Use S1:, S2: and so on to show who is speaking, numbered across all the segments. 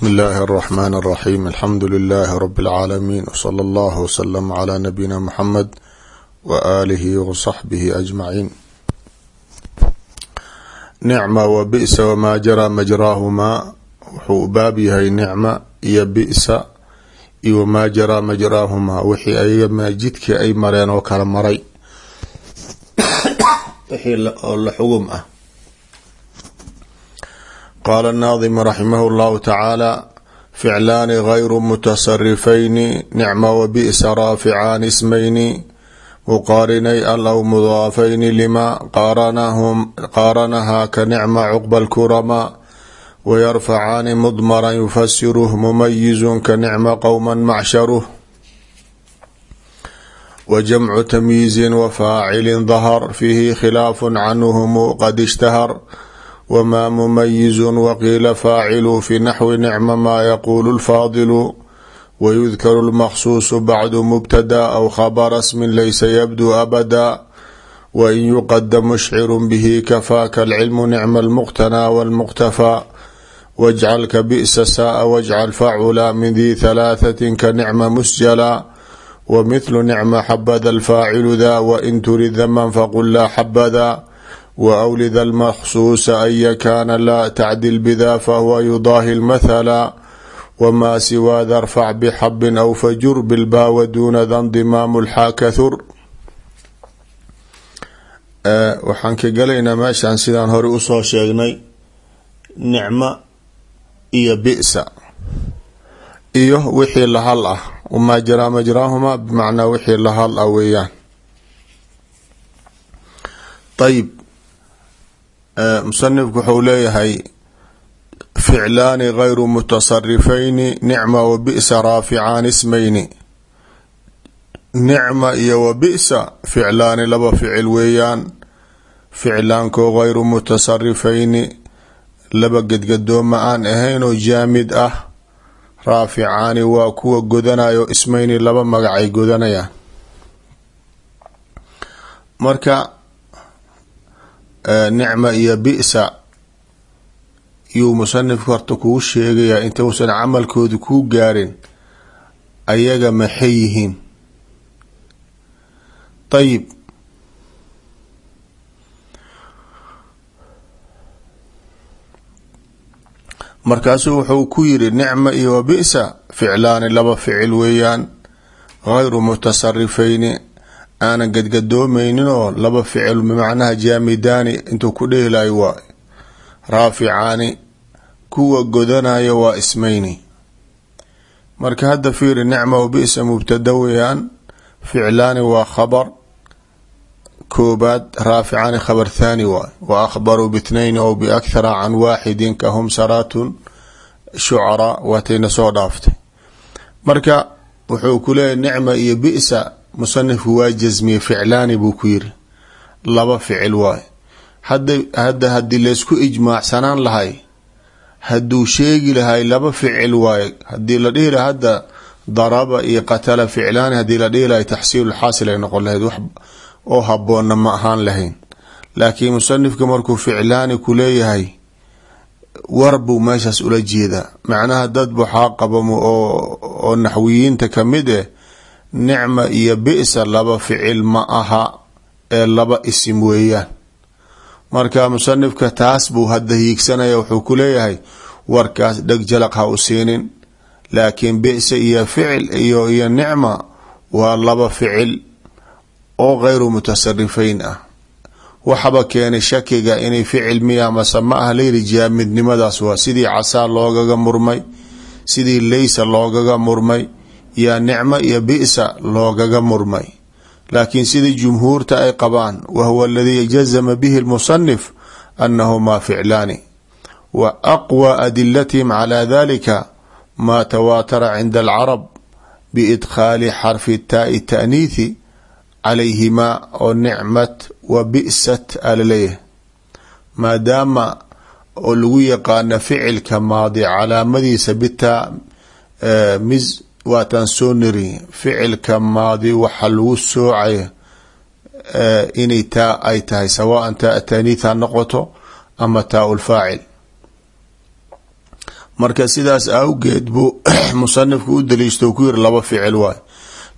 S1: bsmi illaahi الرحmn الرaxيm alxamdu لilaahi rb اlcaalamiin wslى اllah wslm clى nabiyina mxamed waaalihi wصaxbihi ajmaciin nicma wa bisa wmaa jaraa majraahumaa wuxuu u baab yahay nicma iyo bisa iyo wamaa jaraa majraahumaa wixii ayaga jidkii ay mareen oo kala maray wixii oo la xugum ah qaala annaadimu raximahu llahu tacaala ficlaani gayru mutasarifayni nicma wabi'sa raaficaan ismayni muqaarinay al aw mudaafayni lima qaaranahaa ka nicma cuqba alkurama wayarfacaani mudmaran yufasiruh mumayizun ka nicma qowman macsharuh wajamcu tamyiizin wafaacilin dahar fiihi khilaafun canuhumu qad ishtahar wma mumayizu waqiila faacilu fi naxwi nicma maa yaquulu lfaadilu wayudkaru lmaqsuusu bacdu mubtada aw khabara smin laysa yabdu abada wain yuqadam mushciru bihi kafaaka alcilmu nicma almuqtanaa walmuqtafaa wajcal ka bisa saaa wajcal facula min di halaahatin ka nicma musjala wmithlu nicma xabada alfaacilu da wain turid daman faqul laa xabada wawlid almaqsuusa aya kaana laa tacdil bida fahuwa yudaahi lmathala wmaa siwaa darfac bxabin aw fajur bilbaawa duna dandimaamu lxaa kahur waxaan ka galaynaa meeshan sidaan hore u soo sheegnay nicmo iyo bisa iyo wixii lahal ah wamaa jaraa majraahumaa bimacnaa wixii lahal ah weeyaan ayb musanifku wuxuu leeyahay ficlaani gayru mutasarifayni nicma wa bisa raaficaani ismayni. Nicma iyo wa bisa ficlaani laba ficil weeyaan. Ficlaankoo gayru mutasarifayni laba gedgadooma aan ahayn oo jaamid ah. Raaficaani waa kuwa godanayo ismayni laba magacay godanayaan. Marka nicma iyo bisa yuu musanifku horta kuu sheegayaa intuusan camalkooda kuu gaarin ayaga maxay yihiin? Ayib markaasuu wuxuu ku yiri nicma iyo wa bisa ficlaani laba ficil weeyaan gayru mutasarifayni aanan gadgadoomaynin oo laba ficil bimacnaha jaamidaani intuu ku dhehilayo waa raaficaani kuwa godanaya waa ismayni. Marka hadda fiiri nicma wa bisa mubtada weeyaan ficlaani waa khabar koobaad raaficaani khabar thaani waay wa akhbaruu bitnayn ow biakhara can waaxidin ka hum saraatun shucaraa waatayna soo dhaaftay. Marka wuxuu ku leeyahy nicma iyo bisa musanifku waa jasmiyey ficlaani buu ku yiri laba ficil waay. Hadda haddii laysku ijmaacsanaan lahay hadduu sheegi lahay laba ficil waaye haddii la dhihi laha hadda daraba iyo qatala ficlaani haddii la dhihi lahay taxsiilulxaasil ay noqon lahayd wax oo haboonna ma ahaan lahayn. Laakiin musanifka markuu ula jeedaa. Macnaha dad waxaa qabamo oo naxwiyiinta ka mid eh nicma iyo bisa laba ficil ma aha ee laba isim weeyaan. Marka musanifka taas buu hadda hiigsanaya wuxuu ku leeyahay warkaas dheg jalaq ha u siinin laakiin bisa iyo ficil iyo iyo nicma waa laba ficil oo gayru mutasarifayn ah. Waxaba keenay shakiga inay ficil miya mase ma ah layiri jaamidnimadaas waa sidii casaa loogaga murmay sidii laysa loogaga murmay yaa nicmo iyo bisa loogaga murmay. Laakiin sidii jumhuurta ay qabaan wa huwa aladii jazama bihi lmusanif annahumaa ficlaani. Wa aqwى adilatihim calى dalika maa tawaatara cinda alcarab biidkhaali xarfi taai taaniithi calayhimaa oo nicmat wa bisat alaleeyahay maadaama oo lagu yaqaana ficilka maadi calaamadiisa bitaa mis waataan soo niri ficilka maadi waxa lagu soocaya inay taa ay tahay sawaan taa taaniith ha noqoto ama taa ulfaacil marka sidaas awgeed buu musanifku u daliishto ku yiri laba ficil waay.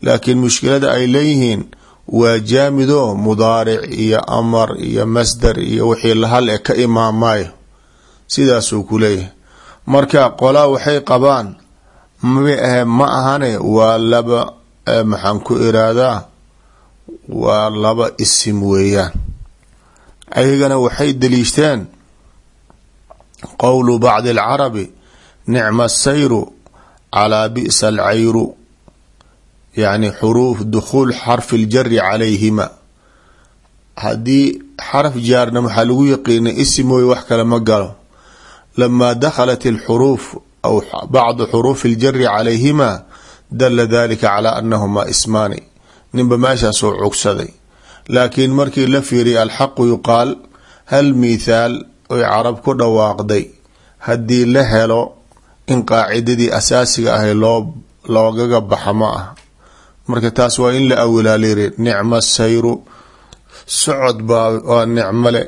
S1: Laakiin mushkilada ay leeyihiin waa jaamido mudaaric iyo amar iyo masdar iyo wixii lahal e ka imaamaayo. Sidaasuu ku leeyahay. Marka qolaa waxay qabaan mahe ma ahane waa laba maxaan ku iraadaa waa laba isim weeyaan. Ayagana waxay daliishteen qowlu bacdi alcarabi nicma asayru calaa bi'sa alcayru yacni xuruuf dukhuul xarfi ljari calayhima. Haddii xaraf jaarna waxaa lagu yaqiina isim mooye wax kale ma galo. Lamaa dakhalat alxuruuf aw bacdu xuruufi aljari calayhima dala dalika calaa annahumaa ismaani ninba meeshaasoo cugsaday laakiin markii la fiiriya alxaqu yuqaal hal mithaal oy carab ku dhawaaqday haddii la helo in qaacidadii asaasiga ahay loo loogaga baxa ma ah marka taas waa in la awilaa layiri nicma sayru socod baa waa nicmole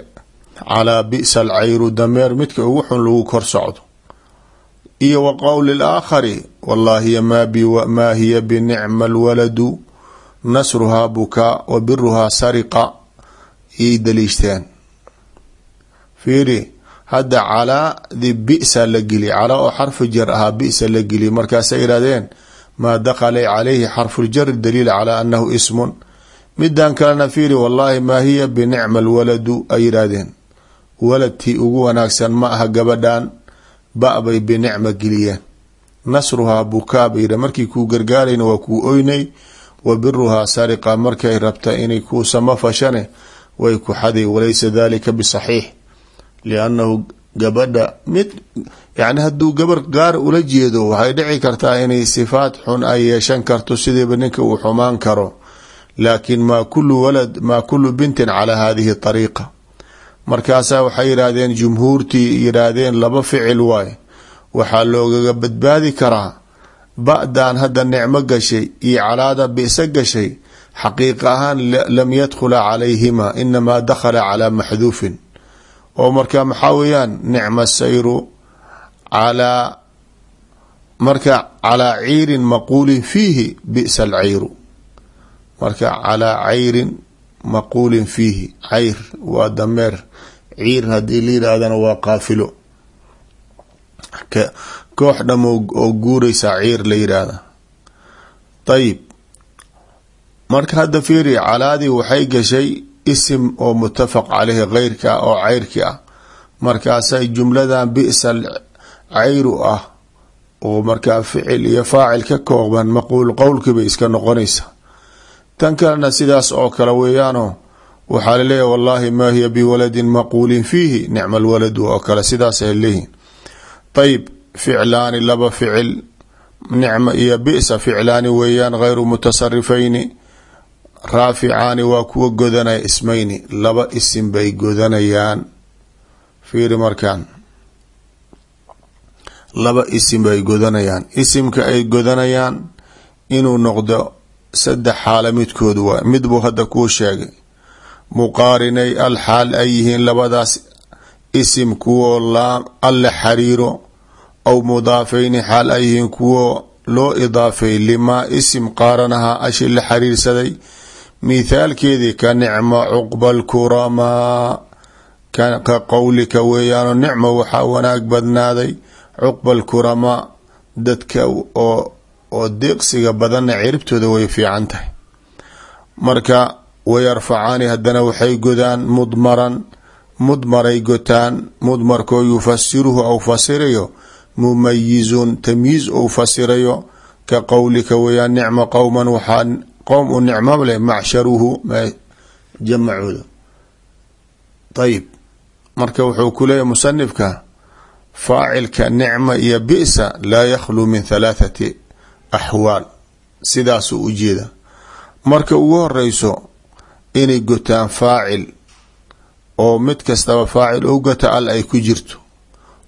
S1: calaa bi'sa alcayru dameer midka ugu lagu kor socdo iyo wa qowli laakhari wallahi maa hiya binicma alwaladu nasruhaa bukaa wa biruhaa sariqa iyay daliishteen. Fiiri hadda calaadi bisa la geli calaa oo jar ahaa bisa la geliy markaasay yidhahdeen maa dakala calayhi xarfuljari daliil calaa annahu ismun. Midan kalena fiiri wallahi maa hiya binicma alwaladu ay yidhaahdeen. Waladtii ugu wanaagsan ma aha gabadhan ba bay binicma geliyeen nasruhaa bukaa bay yidha markii kuu gargaarayna waa kuu oynay wa biruhaa sariqa markay rabta inay kuu sama fashane way ku xaday walaysa dalika bisaxiix. Liannahu gabadha mid yani hadduu gabar gaar ula jeedo waxay dhici kartaa inay sifaat xun ay yeeshan karto sidiiba ninka uu xumaan karo. Laakin maa kulu walad maa kulu bintin calaa hadihi ariiqa markaasaa waxay yidhaahdeen jumhuurtii yidhaahdeen laba ficil waay. Waxaa loogaga badbaadi karaa ba-dan hadda nicmo gashay iyo calaada bisa gashay. Xaqiiqa ahaan lam yadkhula calayhima inamaa dakhala calaa maxduufin. Oo marka maxaa weeyaan? Nicma sayru calaa marka calaa ciirin maquulin fiihi bisa alcayru. Marka calaa cayrin maquulin fiihi cayr waa dameer ciir haddii la yidhaahdana waa qaafilo. Koox dham oo guuraysaa ciir la yidhaahda ayib marka hadda fiiri calaadii waxay gashay isim oo mutafaq caleyhi keyrka ah oo cayrki ah. Markaasay jumladan bisa cayru ah oo markaa ficil iyo faacil ka kooban maquul qowlkiibay iska noqonaysaa. Tan kalena sidaas oo kale weeyaano waxaa laleeyahy wallahi maa hiya biwaladin maquulin fiihi. Nicma alwaladu oo kale sidaasay leeyihiin ayib ficlaani laba ficil. Nicma iyo bisa ficlaani weeyaan gayru mutasarifayni raaficaani waa kuwa godanaya ismayni laba isim bay godanayaan. Fiiri markaan. Laba isim bay godanayaan. Isimka ay godanayaan inuu noqdo saddex xaala midkood waa mid buu hadda kuu sheegay muqaarinay al xaal ay yihiin labadaas isim kuwoo laa alle xariiro aw mudaafayni xaal ay yihiin kuwo loo idaafay limaa isim qaaranahaa ashi la xariirsaday. Mithaalkeedii ka nicma cuqba alkuramaa ka qowlika weeyaano nicma waxaa wanaag badnaaday. Cuqba alkuramaa dadka oo oo deeqsiga badanna ciribtooda way fiican tahay. Marka wayarfacaani haddana waxay godaan mudmaran mudmaray gotaan mudmarkoo yufasiruhu ou fasirayo mumayizun tamyiiz ou fasirayo ka qowlika weeyaan nicma qowman waxaa qowm u nicmo leh macsharuhu jamacooda. Ayib marka wuxuu ku leeyahy musanifka faacilka nicma iyo bisa laa yakhluu min halaathati axwaal sidaasuu u jeeda. Marka ugu horeyso inay gotaan faacil oo mid kastaba faacil u gota al ay ku jirto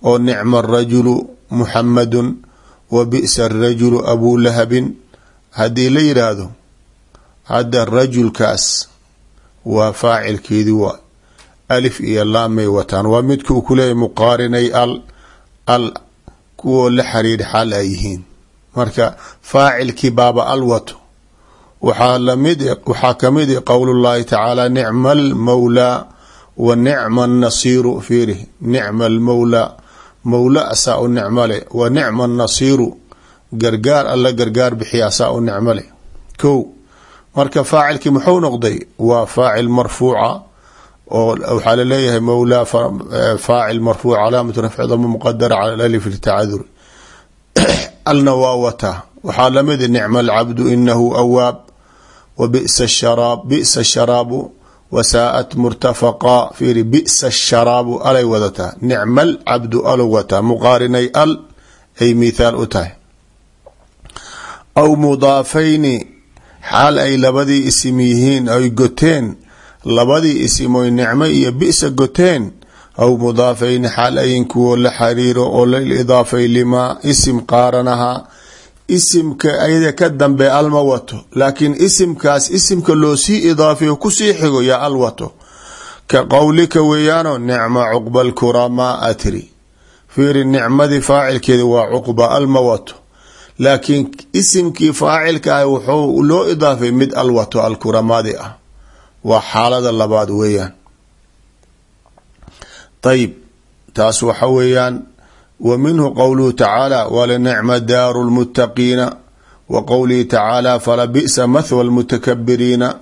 S1: oo nicma arajulu muxamadun wa bi'sa arajulu abuu lahabin. Haddii la yidhaahdo hadda rajulkaas waa faacilkeedii waa alif iyo laamay wataan. Waa midkuu ku leeyahy muqaarinay al al kuwo la xiriir xaal ay yihiin. Marka faacilkii baaba waxaa la mid waxaa ka mid i qowl llahi tacaala nicma almawlaa wa nicma annasiiru fiiri nicma almawlaa mawla asaa u nicmale wa nicma annasiiru gargaar alla gargaar bixiya asaa u nicmale. Ko marka faacilkii muxuu noqday? Waa faacil marfuuca oo waxaa la leeyahay mawlaa faacil marfuuc calaamatu rafci dama muqadara cala alif litacaduri alna waa wataa waxaa nicma alcabdu inahu awaab wa bisa sharaab bisa sharaabu wasaa'at murtafaqa fiiri bisa sharaabu alay wadataa nicma alcabdu alo wataa muqaarinay al ay mithaal u tahay aw mudaafayni xaal ay labadii isim yihiin ay goteen labadii isimoy nicmo iyo bisa goteen aw mudaafayni xaal ayin kuwo la xariiro oo laidaafay limaa isim isimka ayada ka dambe alma wato laakiin isimkaas isimka loo sii idaafeyo ku sii xigo yaa al wato ka qowlika weeyaano nicma cuqba alkuramaa atri fiiri nicmadii faacilkeeda waa cuqba alma wato laakiin isimkii faacilka ah wuxuu loo idaafay mid al wato alkuramaadi ah. Waa xaalada labaad weeyaan. Ayib taas waxa weeyaan wa minhu qowluhu tacaala walanicma daaru lmuttaqiina wa qowlihi tacaala fala bisa mathwa lmutakabiriina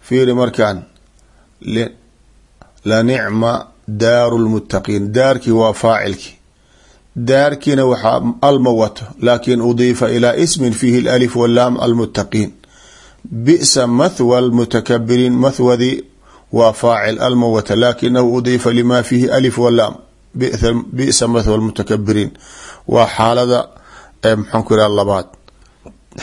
S1: fiiri markaan lanicma daaru lmuttaqiin daarkii waa faacilkii daarkiina waxaa alma wato laakin udiifa ilaa ismin fiihi alif walaam almuttaqiin. Bisa mathwa almutakabiriin mathwadii waa faacil alma wata laakinahu udiifa lima fiihi alif walaam bisa mathwa almutakabiriin waa xaalada maxaan ku ihaha labaad.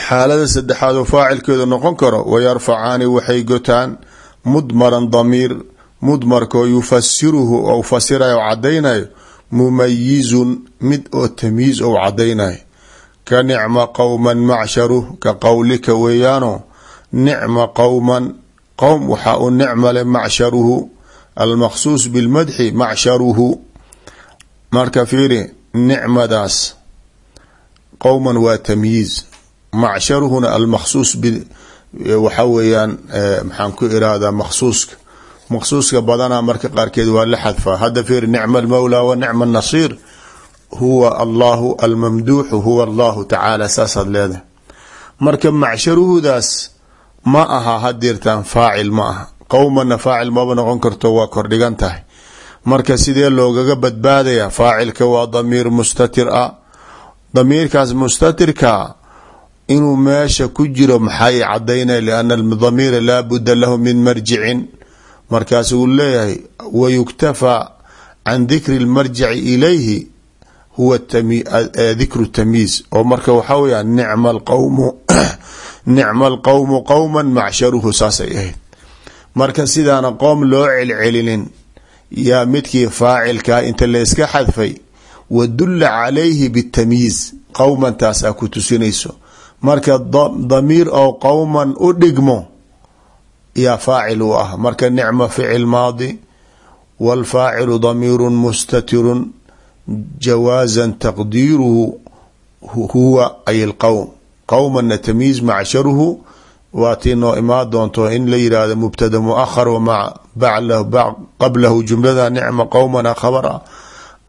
S1: Xaalada saddexaad oo faacilkeedu noqon karo wayarfacaani waxay gotaan mudmaran damiir mudmarkoo yufasiruhu ou fasirayo o cadaynayo mumayizun mid oo tamyiiz ou cadaynayo ka nicma qowman macsharuh ka qowlika weeyaano nicma qowman qowm waxaa u nicmale macsharuhu. Almaqsuus bilmadxi macsharuhu marka fiiri nicmadaas qowman waa tamyiiz. Macsharuhuna almaqsuus waxa weeyaan maxaan ku irahdaa maqsuuska maqsuuska badanaa marka qaarkeed waa la xadfaa hadda fiiri nicma almawla wa nicma annasiir huwa allahu almamduuxu huwa allahu tacaala saasaad leedahay. Marka macsharuhudaas ma aha hadeertaan faacil ma aha. Qowmana faacil maba noqon karto waa kordhigan tahay marka sidee loogaga badbaadaya? Faacilka waa damiir mustatir a damiirkaas mustatirka inuu meesha ku jiro maxay cadaynaya liana damiira laa budda lahu min marjicin markaas uu leeyahay wayuktafaa can dikri lmarjici ilayhi huwa dikru tamyiiz oo marka waxaa weya nicma alqowmu nicma alqowmu qowma macsharuhu saasay ahayd. Marka sidaana qoom loo celcelinin yaa midkii faacilkaa inta layska xadfay wa dulla calayhi bitamyiiz qowman taasaa ku tusinayso. Marka damiir oo qowman u dhigmo yaa faacil u ah. Marka nicma ficil maadi wاlfaacilu damiiru mustatirun jawaaza taqdiiruhu huwa ay اlqowm qowmana tamyiiz macsharuhu waa tii noo imaa doonto in la yihahdo mubtada muahar wama qablahu jumlada nicma qowmana khabar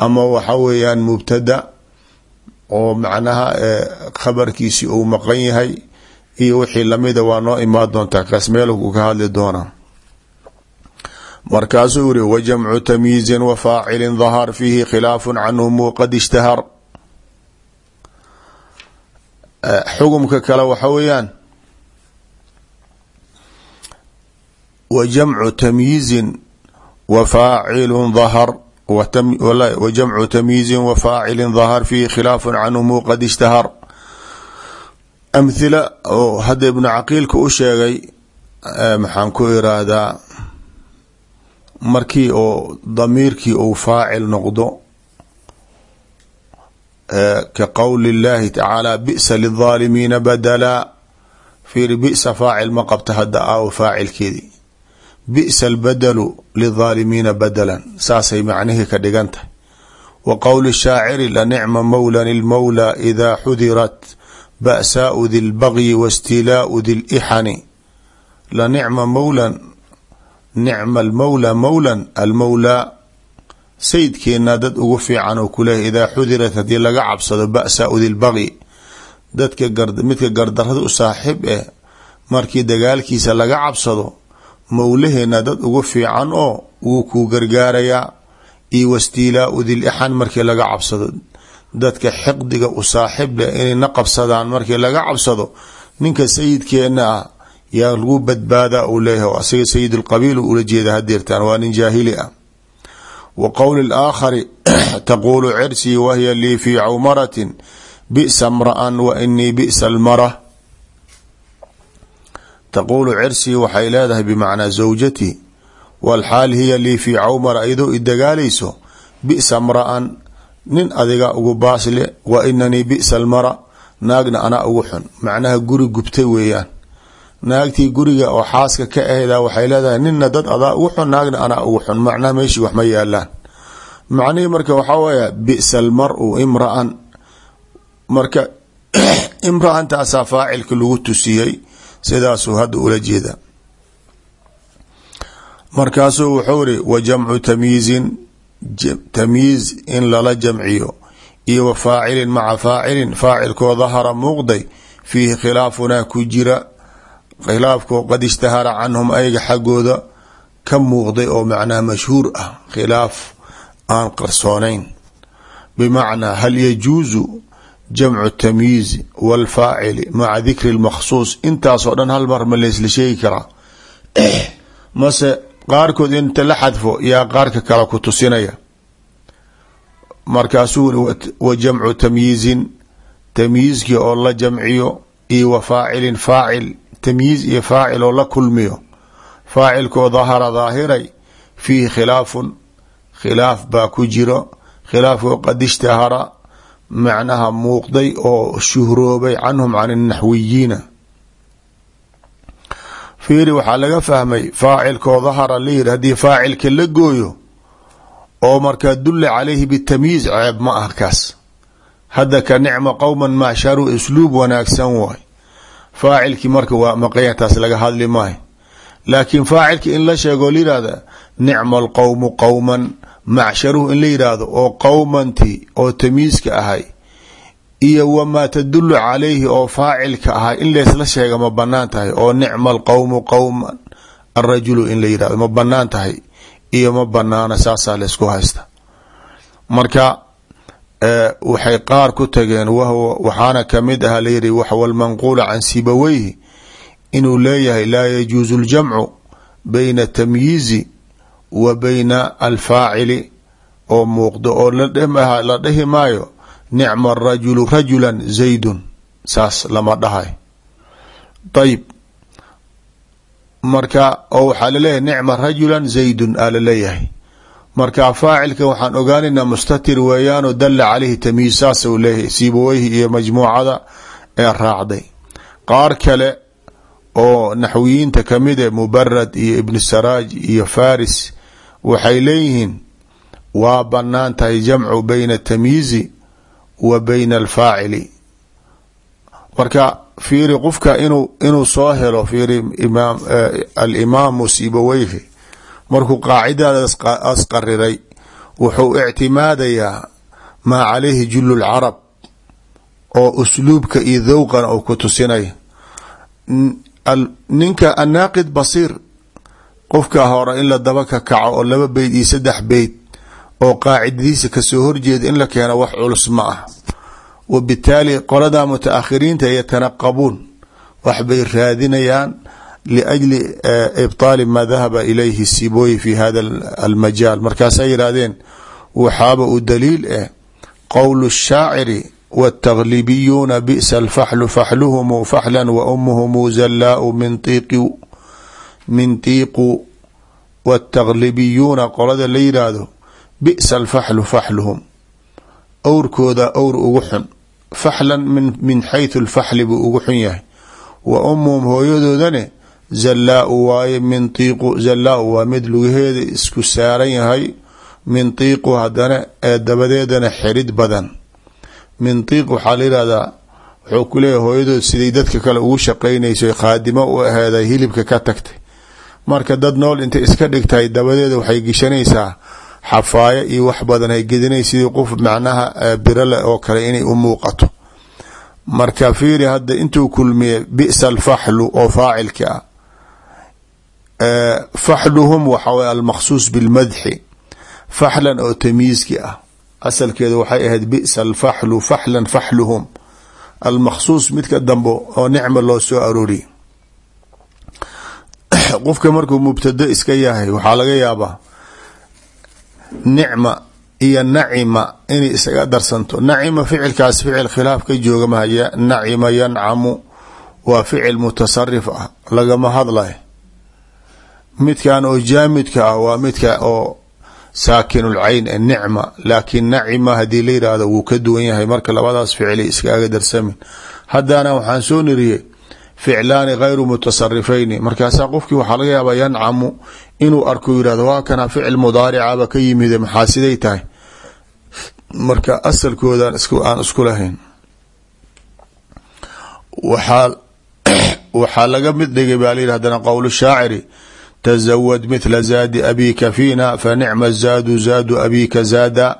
S1: ama waxa weeyaan mubtada oo macnaha khabarkiisi uu maqan yahay iyo wixii lamida waa noo imaan doontaa kaas meelku ka hadli doona markaasuu yiri wajamcu tamyiizin wa faacilin dahar fiihi khilaafu canhum qad ishtahar. Xugumka kale waxa wa jamcu tamyiizin wa faacilun dahar wa jamcu tamyiizin wa faacilin dahar fiihi khilaafu canhum qad ishtahar. Amhila oo hadda ibnu caqiilka u sheegay maxaan ku iraahdaa markii oo damiirkii uu faacil noqdo ka qowli اllahi tacaala bisa lilظaalimiina badala fiiri bisa faacil ma qabta hadda aawo faacilkeedii bisa albadalu lilظaalimiina badalan. Saasay macnihii ka dhigan tahay. Wa qowli shaaciri lanicma mawlan ilmawlaa idaa xudirat ba'saau di lbagyi wastilaau di lixani lanicma mawlan nicma almawla mawlan almawlaa sayidkeenna dad ugu fiican oo kuleehay idaa xudirat haddii laga cabsado ba'saau di lbagyi dadka midka gardarada u saaxiib eh markii dagaalkiisa laga cabsado mowlaheena dad ugu fiican oo wuu kuu gargaarayaa iyo wastiilaau dil ixan markii laga cabsado. Dadka xiqdiga u saaxiib leh inay na qabsadaan markii laga cabsado ninka sayidkeena ah yaa lagu badbaadaa uu leeyahay asaga sayid lqabiil ula jeeda hadeertaan waa nin jaahili ah. Wa qowli laakhari taquulu cirsii wahiya lii fii cawmaratin bisa mra'an wa inii bisa almara taquulu cirsii waxay leedahay bimacnaa zawjatii walxaal hiya lii fii cawmara iyadoo i dagaalayso bisa mra'an nin adiga ugu baasle wa inanii bisa almara naagna anaa ugu xun. Macnaha guri gubtay weeyaan. Naagtii guriga oo xaaska ka ahda waxay leedahay nina dad adaa ugu xun naagna anaa ugu xun. Macnaha meeshii wax ma yaalaan. Macnihii marka waxaa weya bisa almaru imra'an. Marka imra-antaasaa faacilka lagu tusiyey sidaasuu hadda ula jeeda. Markaasuu wuxuu iri wa jamcu tamyiizin tamyiiz in lala jamciyo iyo wa faacilin maca faacilin faacilkoo dahara muuqday fiihi khilaafunaa ku jira khilaafkoo qad ishtahara canhum ayaga xaggooda ka muuqday oo macnaha mashhuur ah khilaaf aan qarsoonayn. Bimacnaa hal yajuusu jamcu tamyiizi walfaacili maca dikri lmakhsuus. Intaasoo dhan hal mar ma leysla sheegi karaa. Mase qaarkood inta la xadfo yaa qaarka kale ku tusinaya. Markaasuu wa jamcu tamyiizin tamyiizkii oo la jamciyo iyo wa faacilin faacil tamyiiz iyo faacil oo la kulmiyo. Faacilkoo dahara daahiray fiihi khilaafun khilaaf baa ku jiro khilaafkoo qad ishtahara macnaha muuqday oo shuhroobay canhum can naxwiyiina fiiri waxaa laga fahmay faacilkoo dahara la yiri haddii faacilka la gooyo oo markaa dulla calayhi bitamyiiz ceeb ma ah kaas. Hadda ka nicma qowman macsharu usluub wanaagsan waay. Faacilkii marka waa maqaya taas laga hadli maayo. Laakiin faacilki in la sheegoo la yihahda nicma alqowmu qowman macsharuhu in la yidhaahdo oo qowmanti oo tamyiiska ahay iyo wamaa tadulu calayhi oo faacilka ahay in leesla sheega ma bannaan tahay oo nicma alqowmu qowman alrajulu in la yidhahdo ma bannaan tahay iyo ma banaana saasaa laysku haysta. Marka waxay qaar ku tageen waxaana ka mid aha layidhi waxwa lmanquula can sibaweyhi inuu leeyahay laa yajuusu ljamcu bayna tamyiizi wa bayna alfaacili oo muuqdo oo la dhahi maayo nicma arajulu rajulan zaydun saas lama dhahay. Ayib marka oo waxaa la leeyahay nicma rajulan zaydun aa la leeyahay marka faacilka waxaan ogaanaynaa mustatir weeyaanoo dala caleyhi tamyiiz saasa u leeyahay sibaweyhi iyo majmuucada ee raacday. Qaar kale oo naxwiyiinta ka mid e mubarad iyo ibn saraaj iyo faris waxay leeyihiin waa bannaan tahay jamcu bayna atamyiizi wa bayna alfaacili. Marka fiiri qofka inuu inuu soo helo fiiri imaam alimaamu sibaweyhi markuu qaacidadaas asqariray wuxuu ictimaadayaa maa caleyhi julu lcarab oo usluubka iyo dowqana uu ku tusinaya ninka annaaqid basiir qofka hore in la daba ka kaco oo laba beyd iyo saddex beyd oo qaacidadiisa ka soo horjeeda in la keeno wax culus ma ah wabitaali qolada mutaakhiriinta yatanaqabuun wax bay raadinayaan liajli eh, ibtaali maa dahaba ilayhi sibooyi fi hada almajaal. Markaasay yidhaahdeen waxaaba u daliil eh qowlu shaaciri wataglibiyuuna bi'sa alfaxlu faxluhumu faxlan wa umuhumu zallaau min tiiqi mintiiqu wataglibiyuuna qolada la yidhaahdo bi'sa alfaxlu faxluhum. Owrkooda owr ugu xun faxlan min xaytu lfaxli buu ugu xun yahay. Wa ummuhum hooyadoodane zallaau waaye mintiiqu zallaau waa mid lugaheeda isku saaran yahay. Mintiiqu haddana ee dabadeedana xidhid badan. Mintiiq waxaa la wuxuu ku hooyadood siday dadka kale ugu shaqaynayso khaadimo u aheeday hilibka ka tagtay marka dad nool intay iska dhigtahay dabadeeda waxay geshanaysaa xafaaya iyo wax badan ay gedinay qof macnaha birale oo kale inay u muuqato. Marka fiiri hadda intuu kulmiye bisa alfaxlu oo faacilki ah faxluhum waxa way almaqsuus bilmadxi faxlan oo tamyiiski ah. Asalkeeda waxay ahayd bisa alfaxlu faxlan faxluhum. Almaqsuus midka dambe oo nicma loo soo arooriye qofka markuu mubtado iska yahay waxaa laga yaabaa nicma iyo nacima inay isaga darsanto. Nacima ficilkaas ficil khilaaf ka jooga mahaya nacima yancamu waa ficil mutasarif ah lagama hadlay midkan oo jaamidka ah waa midka oo saakinulcayn e nicma laakiin nacima haddii la yidhaahdo wuu ka duwan yahay marka labadaas ficili iskaaga darsamin haddana waxaan soo niriyey ficlaani gayru mutasarifayni. Markaasaa qofkii waxaa laga yaabaa yancamu inuu arko yihahdo waa kana ficil mudaaricaba ka yimide maxaa tahay? Marka asalkoodan aan isku lahayn. Waxaa waxaa laga mid dhigay baa layidhi hadana qowl shaaciri tazawad mithla zaadi abika fiina fa nicma zaadu zaadu abika zaada.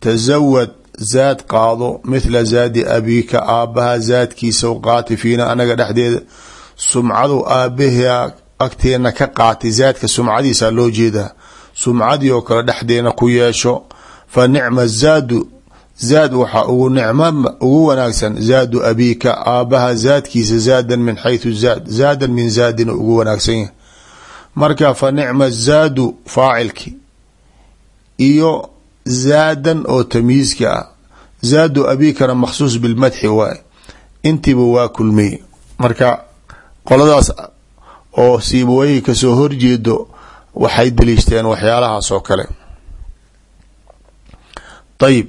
S1: Tazawad zaad qaado mithla zaadi abiika aabbaha zaadkiisa qaati fiina anaga dhexdeeda. Sumcadu aabbaha agteena ka qaatay zaadka sumcadiisa loo jeedaa. Sumcadii oo kale dhexdeena ku yeesho fa nicma zaadu zaad waxaa ugu nicmo ugu wanaagsan zaadu abiika aabbaha zaadkiisa zaadan min xaytu zaad zaadan min zaadina ugu wanaagsan yahay. Marka fa nicma zaadu faacilki iyo zaadan oo tamyiiska ah. Zaadu abiikana makhsuus bilmadxi waay. Intiiba waa kulmiyey marka qoladaas oo siibaweyhi ka soo horjeedo waxay daliishteen waxyaalahaas oo kale. Ayib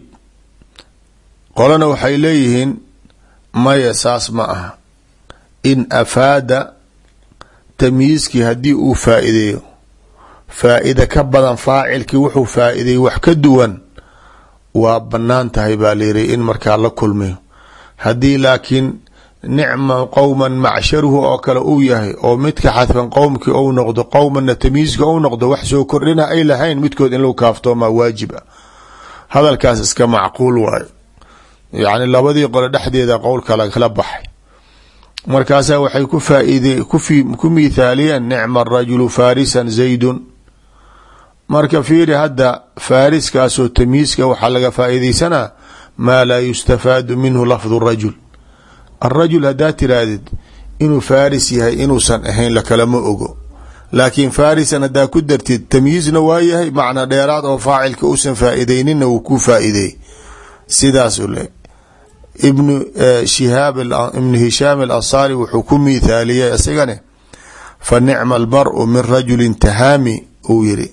S1: qolana waxay leeyihiin maya saas ma aha. In afaada tamyiiskii haddii uu faa-ideeyo faa-ida ka badan faacilkii wuxuu faa-iday wax ka duwan. Waa bannaan tahay baa layiri in markaa la kulmiyo. Haddii laakiin nicma qowman macsharuhu oo kale uu yahay oo midka xadfan qowmkii ou noqdo qowmanna tamyiiska ou noqdo wax soo kordhina ay lahayn midkood in lagu kaaftoomaa waajib ah hadalkaas iska macquul waayo. Yacni labadii qole dhexdeeda qowlka lagala baxay. Markaasaa waxay ku faaid ku mithaaliyeen nicma arajulu farisan zaydun marka fiiri hadda faariskaasoo tamyiiska waxaa laga faa'iidaysanaa maa laa yustafaadu minhu lafdu rajul. Alrajul haddaad tiraahdid inuu faaris yahay inuusan ahayn lakalama ogo. Laakiin farisan haddaa ku dartid tamyiizna waa yahay macna dheeraad oo faacilka uusan faa'iideyninna wuu ku faa'iideey sidaasuu le ibnu shihaab ibnu hishaam alansaari wuxuu ku miithaaliyay isagane fa nicma almaru min rajulin tahaami uu yiri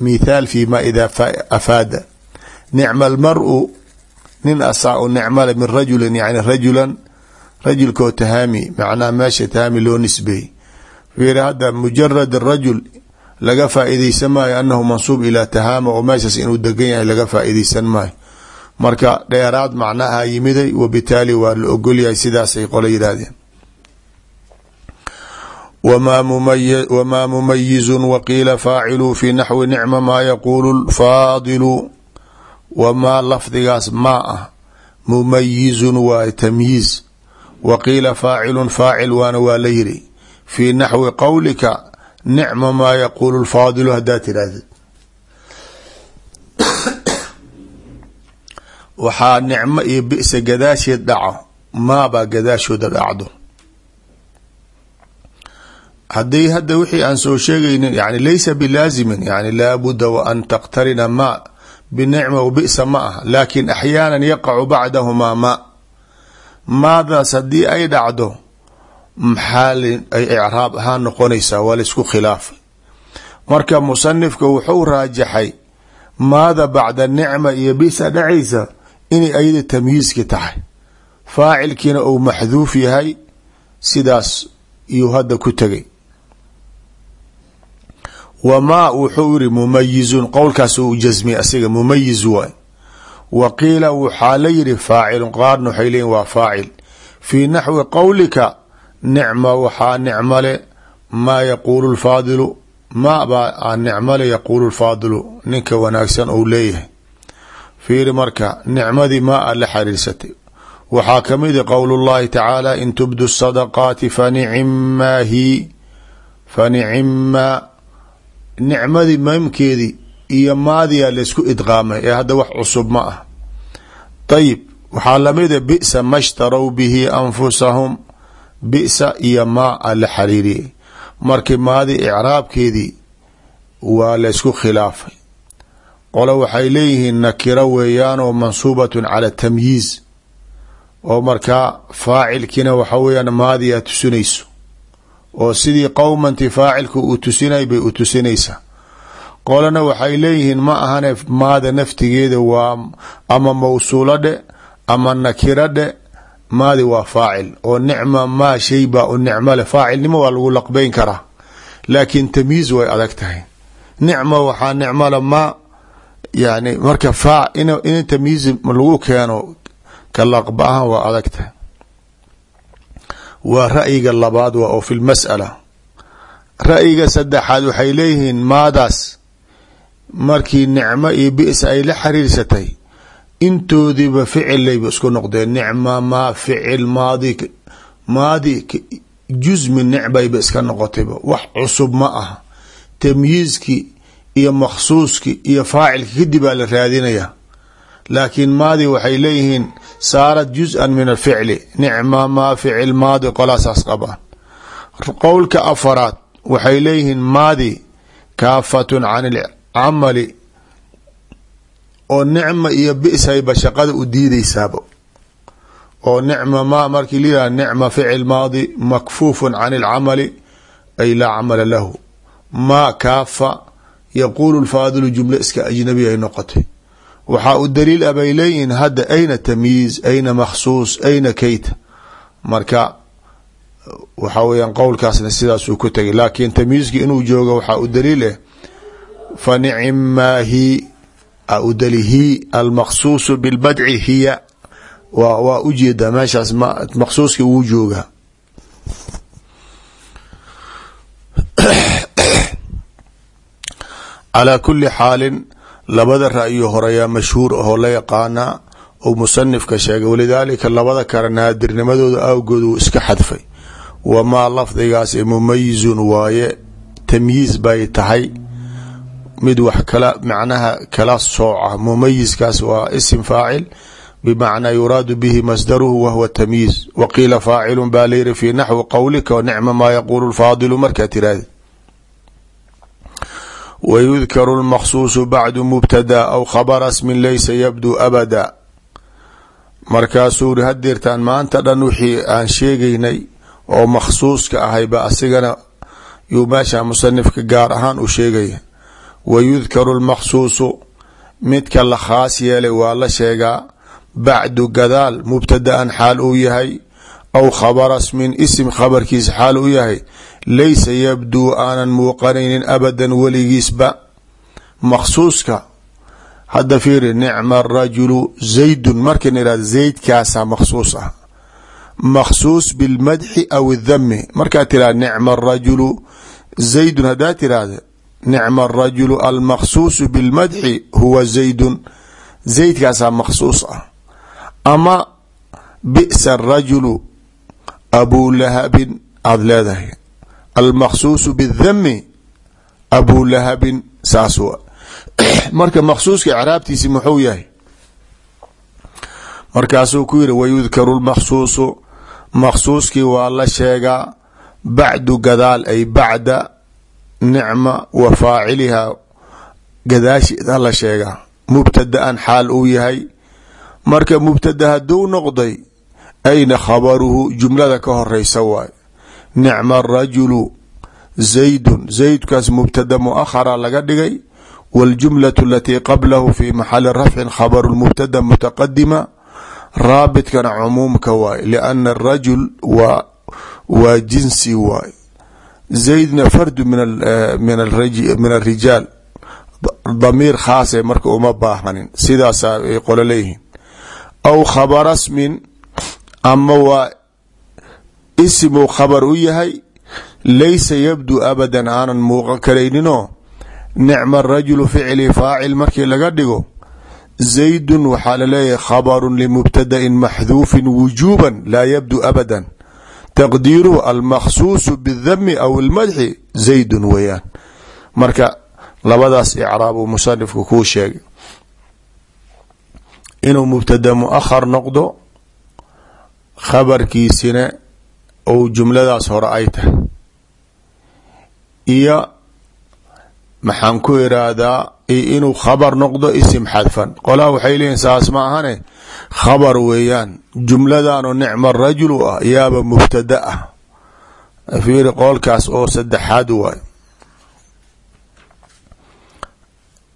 S1: mithaal fi ma idaa afaada. Nicma almaru nin asaa u nicmale min rajulin yani rajulan rajulkoo tahaami macnaha meesha tahaami loo nisbeeyey fiiri hadda mujarad rajul laga faa'iideysan maayo anahu mansuub ilaa tahaama oo meeshaas inuu degan yahay laga faa'iideysan maayo. Marka dheeraad macnaha yimiday wabitaali waa la ogolyahay sidaasay qolo yidhaahdeen wmaa mumayizu waqiila faacilu fi naxwi nicma maa yaquulu faadilu wamaa lafdigaas maa ah mumayizun waa tamyiiz waqiila faacilun faacil waana waa la yiri fii naxwi qowlika nicma maa yaquulu lfaadilu haddaa tirahdid waxaa nicmo iyo bisa gadaasheed dhaco maabaa gadaashooda dhacdo haddii hadda wixii aan soo sheegaynin yani laysa bilaazimin yani laabuda wa an taqtarina ma binicma wa bisa ma ah laakin axyaana yaqacu bacdahumaa ma. Maadaas haddii ay dhacdo maxaa ay icraab ahaan noqonaysaa waa la isku khilaafay. Marka musanifka wuxuu raajaxay maada bacda nicma iyo bisa dhacaysa inay ayada tamyiiski tahay. Faacilkiina uu maxduuf yahay sidaas iyuu hadda ku tegay wamaa wuxuu yiri mumayizun qowlkaas uu jasmiye asiga mumayiz waay. Wa qiila waxaa la yidhi faacilun. Qaarna waxay leeyiin waa faacil. Fii naxwi qowlika nicma waxaa nicmale maa yaquulu lfaadilu ma baa a nicmale yaquulu lfaadilu ninka wanaagsan ou leeyahay. Fiiri marka nicmadii maa a la xariirsatay waxaa ka mid i qowl llahi tacaala in tubdu sadaqaati fanicimmaa hi fanicimmaa nicmadii maymkeedii iyo maadiyaa laysku idqaamay ee hadda wax cusub ma ah. Ayib waxaa lamida bisa ma shtarow bihi anfusahum bisa iyo maa a la xariiriyey markii maadi icraabkeedii waa laysku khilaafay. Qole waxay leeyihiin nakiro weeyaanoo mansuubatun cala tamyiiz. Oo markaa faacilkiina waxa weeyaan maadiyaa tusinayso oo sidii qowmanti faacilku uu tusinay bay u tusinaysaa qolana waxay leeyihiin ma ahane maada naftigeeda waa ama mawsuulo dhe ama nakiro dhe maadi waa faacil. Oo nicma maa shay baa u nicmo leh. Faacilnimo waa lagu laqbeyn karaa. Laakiin tamyiiz way adag tahay. Nicma waxaa nicmole ma yani marka fa in tamyiiz lagu keeno ka laqba ahaan waa adag tahay waa ra'yiga labaad waa oo fi lmas'ala ra'yiga saddexaad waxay leeyihiin maadaas markii nicmo iyo bisa ay la xiriirsatay intoodiiba ficillayba isku noqdeen. Nicma maa ficil maadi maadi juz min nicbayba iska noqotayba wax cusub ma aha. Tamyiizkii iyo makhsuuskii iyo faacilki kadib aa la raadinaya. Laakiin maadi waxay leeyihiin saarat juz-an min alficli nicma maa ficil maadi qolaasaas qabaan qowlka afaraad waxay leeyihiin maadi kaafatun can ilcamali oo nicma iyo bisayba shaqada u diideysaaba oo nicma maa markii layihah nicma ficil maadi makfuufun can ilcamali ay laa camala lahu. Maa kaafa yaquulu lfaadilu jumlo iska ajnabi ay noqotay waxaa u daliil a bay leeyihiin hadda ayna tamyiiz ayna makhsuus ayna keyta marka waxa weeyaan qowlkaasna sidaasuu ku tegay. Laakiin tamyiizki inuu joogo waxaa u daliil eh fa nicimmaa hi a u dali hi almaqsuusu bilbadci hiya. Wa waa u jeedaa meeshaas maqsuuski wuu joogaa. Calaa kuli xaalin labada ra'yo horeyaa mashhuur ahoo la yaqaanaa ou musanifka sheegay walidaalika labada kale naadirnimadooda awgood uu iska xadfay. Wamaa lafdigaas mumayizun waaye tamyiiz bay tahay. Mid wax kala macnaha kala sooca mumayiskaas waa isim faacil bimacnaa yuraadu bihi masdaruhu wahwa tamyiiz. Wa qiila faacilun baa layiri fii naxwi qowlika nicma maa yaquulu lfaadilu markaa wyudkaru lmaqsuusu bacdu mubtada aw khabara smin laysa yabdu abada markaasuu hadeertaan maanta dhan wixii aan sheegaynay oo makhsuuska ahayba asigana yuu meesha musanifka gaar ahaan u sheegaya wayudkaru lmaqsuusu midka la khaas yeelay waa la sheegaa bacdu gadaal mubtadaan xaal uu yahay aw khabara smin isim khabarkiisa xaal u yahay laysa yabduu aanan muuqanaynin abadan weligiisba maqsuuska hadda fiiri nicma rajulu zaydun markan ihahd zaydkaasaa maqsuus ah maqsuus bilmadxi aw idami markaad tirahda nicma arajulu zaydun haddaad tirahda nicma arajulu almaqsuusu bilmadxi huwa zaydun zaydkaasaa maqsuus ah ama bi'sa arajulu abuu lahabin leedahay almaqsuusu bidami abuu lahabin saas marka maqsuuska icraabtiisi muxuu yahay markaasuu ku yiri wayudkaru lmaqsuusu maqsuuskii waa la sheegaa bacdu gadaal ay bacda nicma wa faaciliha gadaasheeda la sheegaa mubtadaan xaal uu yahay marka mubtada hadduu noqday ayna khabaruhu jumlada ka horeysa waay nicma arajulu zaydun zaydkaas mubtada muahara laga dhigay waاljumlaة alatii qablahu fi maxali rafcin khabaru mubtada mutaqadima raabitkana cumuumka waay liana arajul waa jinsi waay. Zaydna fardu min arijaal damiir khaase marka uma baahanin sidaasa ay qolo leeyihiin. Aw khabara smin ama waa isimuu khabar u yahay laysa yabdu abadan aanan muuqan karayninoo nicma rajulu ficli faacil markii laga dhigo zaydun waxaa la leeyahay khabaru limubtadain maxduufin wujuuban laa yabdu abadan. Taqdiiruhu almakhsuusu bidami aw ilmadxi zaydun weeyaan. Marka labadaas icraab uu musanifku kuu sheegay. Inuu mubtada muahar noqdo khabarkiisina ou jumladaas hore ay tahay. Iyo maxaan ku iraahdaa inuu khabar noqdo isim xadfan. Qolaha waxay leeyihiin saas ma ahane? Khabar weeyaan. Jumladanoo nicma rajul u ah yaaba mubtada ah. Fiiri qoolkaas oo saddexaad waay.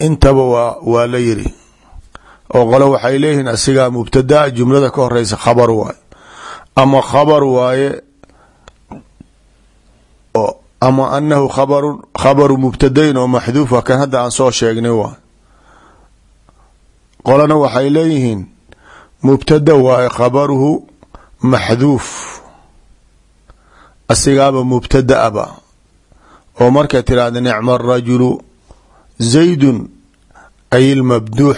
S1: Intaba waa waa la yiri oo qole waxay leeyihiin asigaa mubtadaa jumlada ka horeysa khabar waaye ama khabar waaye ama anahu khabaru khabaru mubtadayn oo maxduufa kan hadda aan soo sheegnay waay qolana waxay leeyihiin mubtada waaye khabaruhu maxduuf. Asigaaba mubtadaaba oo marka tirahda nicma arajulu zaydun ay lmabduux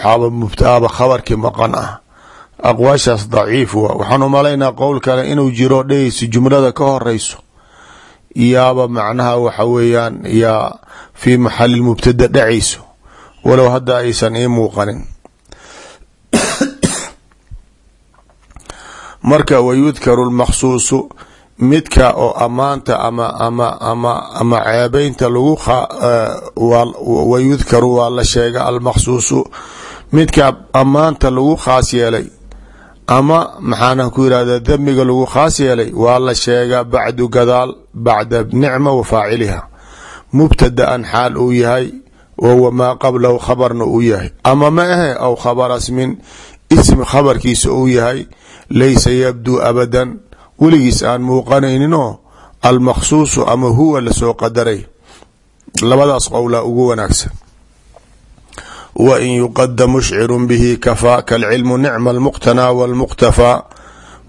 S1: aba khabarkii maqan ah. Aqwaashaas daciif waa. Waxaan umalaynaa qowl kale inuu jiro dhehayso jumlada ka horeyso yaaba macnaha waxa weeyaan yaa fii maxali mubtada dhacayso. Walow hadda aysan ii muuqanin. Marka wayudkaru lmaksuusu midka oo amaanta ama ama ama ama ceebeynta lagu wayudkaru waa la sheega almaksuusu midka ammaanta lagu khaas yeelay ama maxaana ku yirahda damiga lagu khaas yeelay waa la sheegaa bacdu gadaal bacda nicma wa faaciliha. Mubtadaan xaal uu yahay wahuwa maa qablahu khabarna uu yahay. Ama ma ahe aw khabara smin ism khabarkiisa uu yahay laysa yabduu abadan. Weligiis aan muuqanayninoo almaksuusu ama huwa la soo qadaray. Labadaas qowlaa ugu wanaagsan wain yuqada mushciru bihi kafaa kalcilmu nicma almuqtanaa walmuqtafaa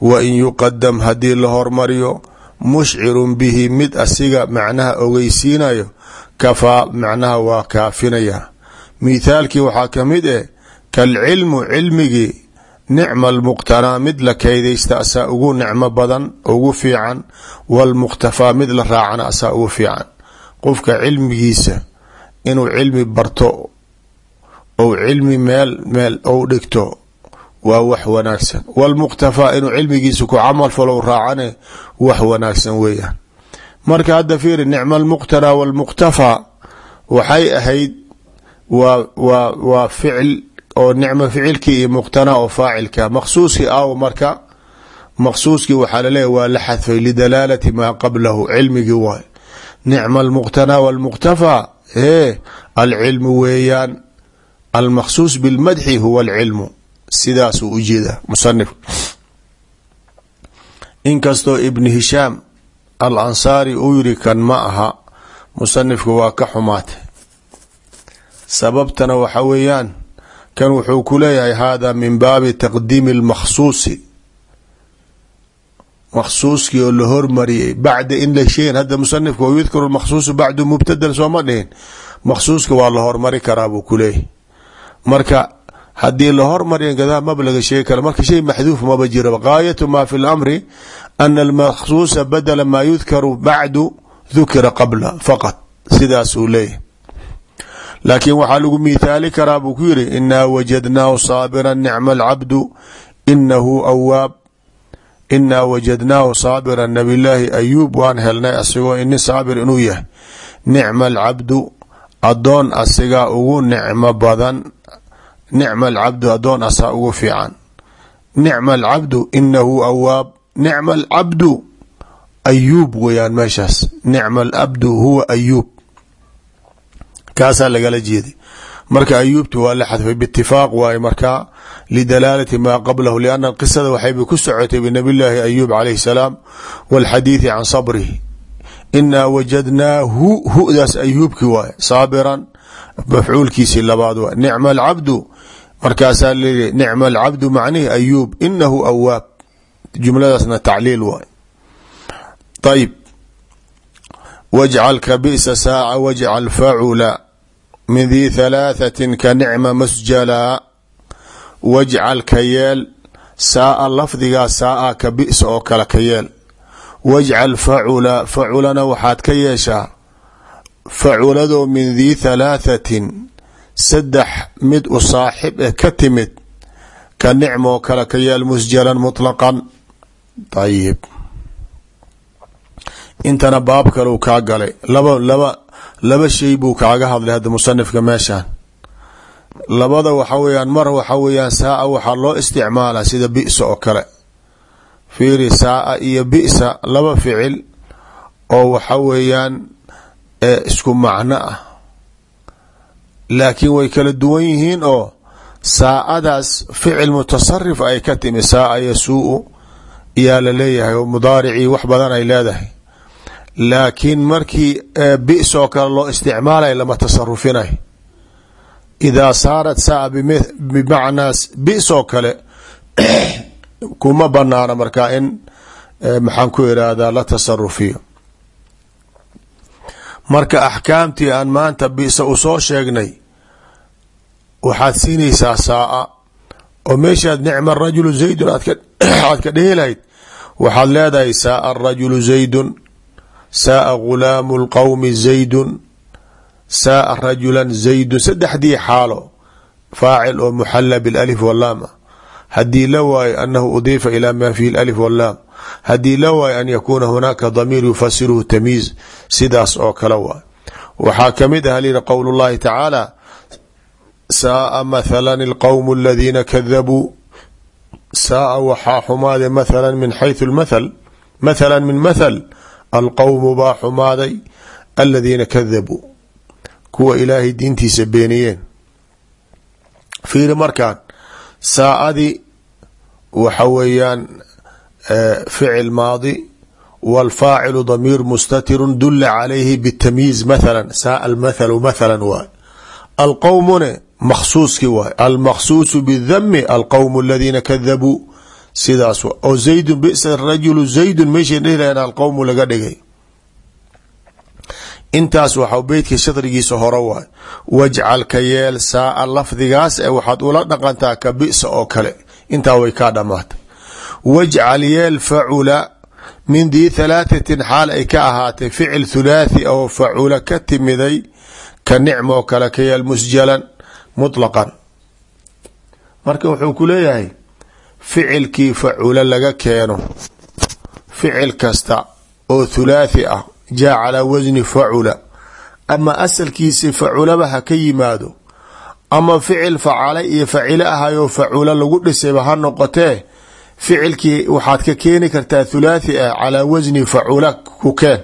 S1: wain yuqadam haddii la hormariyo mushcirun bihi mid asiga macnaha ogeysiinayo kafaa macnaha waa kaafinaya mithaalkii waxaa ka mid eh kalcilmu cilmigii nicma almuqtanaa mid la kaydaysta asaa ugu nicmo badan ugu fiican walmuqtafaa mid la raacana asaa ugu fiican qofka cilmigiisa inuu cilmi barto ou cilmi meel meel ou dhigto waa wax wanaagsan. Walmuqtafaa inuu cilmigiisa ku camal falow raacane wax wanaagsan weeyaan. Marka hadda fiiri nicma almuqtanaa walmuqtafaa waxay ahayd waa waa waa ficil oo nicmo ficilkii iyo muqtanaa oo faacilka. Maqsuuskii aw marka maqsuuskii waxaa laleeyahy waa la xadfay lidalaalati maa qablahu almaqsuus bilmadxi huwa alcilmu sidaasuu ujeeda musanif inkastoo ibn hishaam al ansaari uu yiri kan ma aha musanifka waa ka xumaatay sababtana waxa weeyaan kan wuxuu ku leeyahay hada min baabi taqdiimi اlmakhsuusi makhsuuskii oo la hormariyay bacda in la sheegin hadda musanifka wa yudkaru makhsuusu bacdu mubtadan sooma dhihin makhsuuska waa la hormari karaa marka haddii la hormariya gadaa maba laga sheegi kara marka shay maxduuf maba jiraba gaayatu ma fi lamri ana almakhsuusa badala maa yudkaru bacdu dukira qabla faqad sidaasuu leeyahy laakiin waxaa lagu mithaali karaa buu ku yiri inaa wajadnaahu saabira nicma alcabdu inahu awaab inaa wajadnaahu saabira nabilaahi ayuub waan helnay asigoo ini saabir inuu yahay adoon asigaa ugu nicmo badan nicma alcabdu adoon asaa ugu fiican. Nicma alcabdu inahu awaab. Nicma alcabdu ayuub weyaan meeshaas. Nicma alabdu huwa ayuub. Kaasaa lagala jeeday marka ayuubta waa la xadfay bitifaaq waaye markaa lidalaalati maa qablahu lianna qisada waxayba ku socotay binabi llaahi ayuub calayhi salaam walxadiidi can sabrihi inaa wajadnaahu hudaas ayuubki waay saabiran mafcuulkiisii labaad waay nicma alcabdu markaasaa leeyahy nicma alcabdu macnihi ayuub inahu awaab jumladaasna tacliil waay ayb wajcal ka bi'sa saaca wajcal facula min dii thalaathati ka nicma masjalaa wajcal ka yeel saaa lafdigaa saaa ka bi'sa oo kale ka wajcal facula faculana waxaad ka yeeshaa faculadoo min dii thalaahatin saddex mid u saaxib eh ka timid ka nicma oo kale ka yeel musjalan mutlaqan. Ayib intana baab kaleu kaa galay. Laba laba laba shay buu kaaga hadlay hadda musanifka meeshaan. Labada waxa weeyaan mar waxa weeyaan saaa waxaa loo isticmaalaa sida bisa oo kale fiiri saaa iyo bisa laba ficil oo waxa weeyaan isku macno ah. Laakiin way kala duwan yihiin oo saa'adaas ficil mutasarif ay ka timi saaa yasuu iyaa la leeyahay oo mudaaricii wax badan ay leedahay. Laakiin markii bis oo kale loo isticmaalay lama tasarufinay idaa saarat saa bimacnaa bis oo kale kuma banaana markaa in maxaan ku irahdaa la tasarufiyo marka axkaamtii aan maanta bisa u soo sheegnay waxaad siinaysaa saaa. Oo meeshaad nicma rajulu zaydun aad ka dhehi lahayd waxaad leedahay saaa arajulu zaydun saaa gulaamu lqowmi zaydun saaa rajulan zaydun saddexdii xaalo faacil oo muxala bilalif walaam haddii la waayo anahu udiifa ilaa ma fihi alif walaam haddii la waayo an yakuuna hunaaka damiir yufasiruhu tamyiiz sidaas oo kale waay. Waxaa ka mid ah lyidhi qowl llahi tacaala saaa mathala alqowm aladiina kadabuu. Saaa waxaa xumaaday mathala min xayثu lmathal mathala min mathal alqowmu baa xumaaday aladiina kadabuu. Kuwa ilaahay diintiisa beeniyeen. Fiiri markaan saacadii waxa weeyaan ficil maadi wاlfaacilu damiir mustatiru dula calayhi btamyiiz mathala saaa almathalu mathala waay. Alqowmune makhsuuski waay. Almakhsuusu bidami alqowm aladiina kadabuu sidaas oo zaydun bisa rajulu zaydun meeshay dhihi lahayn alqowmu laga dhigay. Intaas waxa beytka shadrigiisa hore waay. Wajcal ka yeel saaa lafdigaas e waxaad ula dhaqantaa ka bisa oo kale intaa way kaa dhamaatay wajcal yeel facula min dii thalaathatin xaal ay ka ahaatay ficil thulaathi oo facula ka timiday ka nicma oo kale ka yeel musjalan mutlaqan. Marka wuxuu ku leeyahay ficilkii facula laga keeno ficil kasta oo thulaathi ah jaa calaa wasni facula ama asalkiisi faculaba ha ka yimaado ama ficil facala iyo facilo ahayoo facula lagu dhisayba ha noqotee ficilkii waxaad ka keeni kartaa thulaathi ah calaa wasni facula ku keen.